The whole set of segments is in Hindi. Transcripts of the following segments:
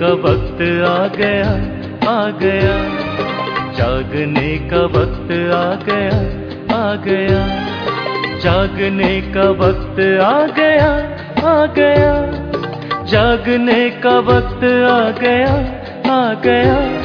का वक्त आ गया आ गया। जागने का वक्त आ गया आ गया। जागने का वक्त आ गया आ गया। जागने का वक्त आ गया आ गया।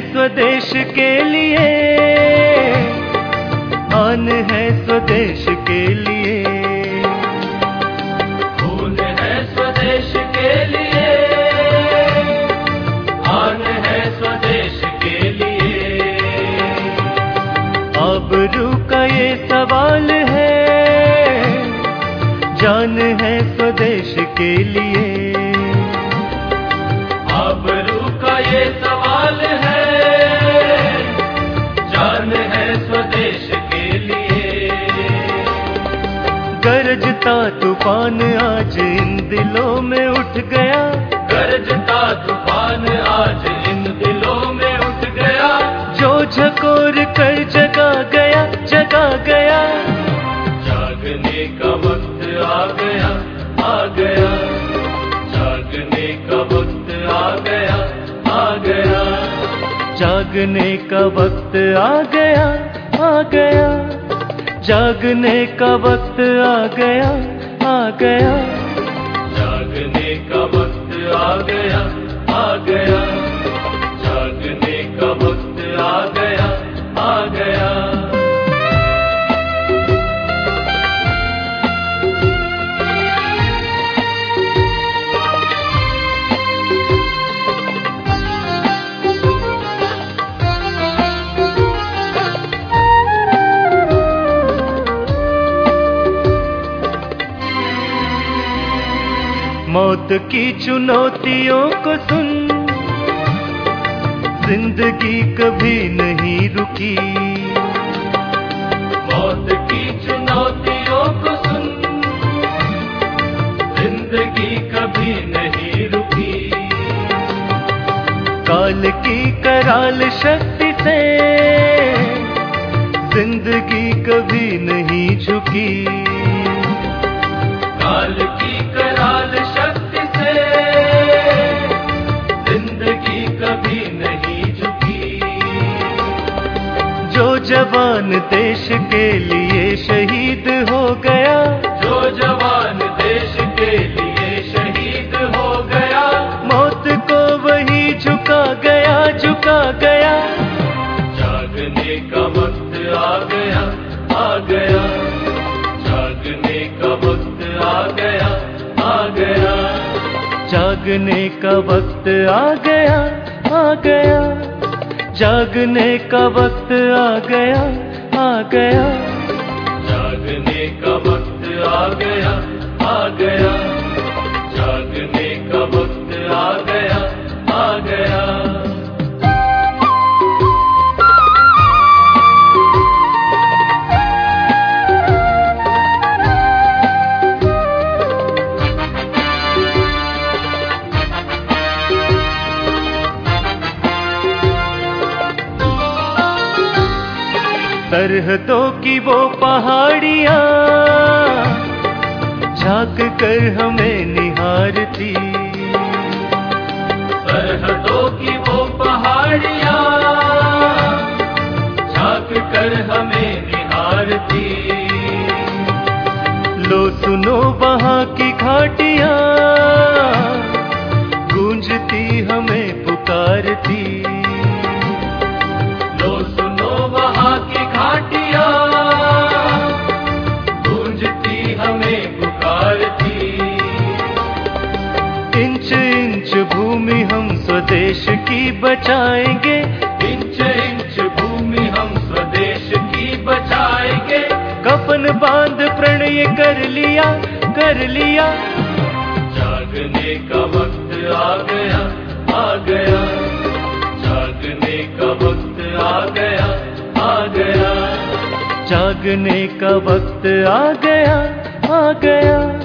स्वदेश के लिए। आन है स्वदेश के लिए। खून है स्वदेश के लिए। आन है स्वदेश के लिए। अब का ये सवाल है। जान है स्वदेश के लिए। गरजता तूफ़ान आज इन दिलों में उठ गया। गरजता तूफ़ान आज इन दिलों में उठ गया। जो झकोर कर जगा गया जगा गया। जागने का वक्त आ गया आ गया। जागने का वक्त आ गया आ गया। जागने का वक्त आ गया आ गया। जागने का वक्त आ गया आ गया। मौत की चुनौतियों को सुन। ज़िंदगी कभी नहीं रुकी। मौत की चुनौतियों को सुन। ज़िंदगी कभी नहीं रुकी। काल की कराल शक्ति से ज़िंदगी कभी नहीं झुकी। काल की ज़िंदगी कभी नहीं झुकी। जो जवान देश के लिए जागने का वक्त आ गया आ गया। जागने का वक्त आ गया आ गया। जागने का वक्त आ गया आ गया। सरहदों की वो पहाड़ियाँ। झाँक कर हमें निहारती सरहदों की वो पहाड़ियाँ। झाँक कर हमें निहारती लो सुनो वहाँ की घाटियाँ। गूंजती हमें पुकारती स्वदेश की बचाएँगे। इंच इंच भूमि हम स्वदेश की बचाएँगे। कफन बाँध प्रणय कर लिया कर लिया। जागने का वक्त आ गया आ गया। जागने का वक्त आ गया आ गया। जागने का वक्त आ गया आ गया।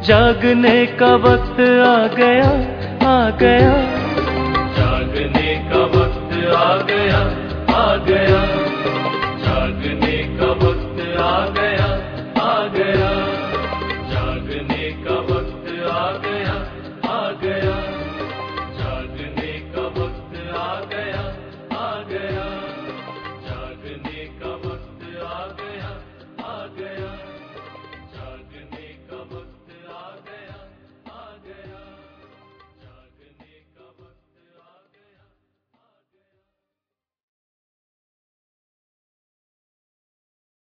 जागने का वक्त आ गया आ गया।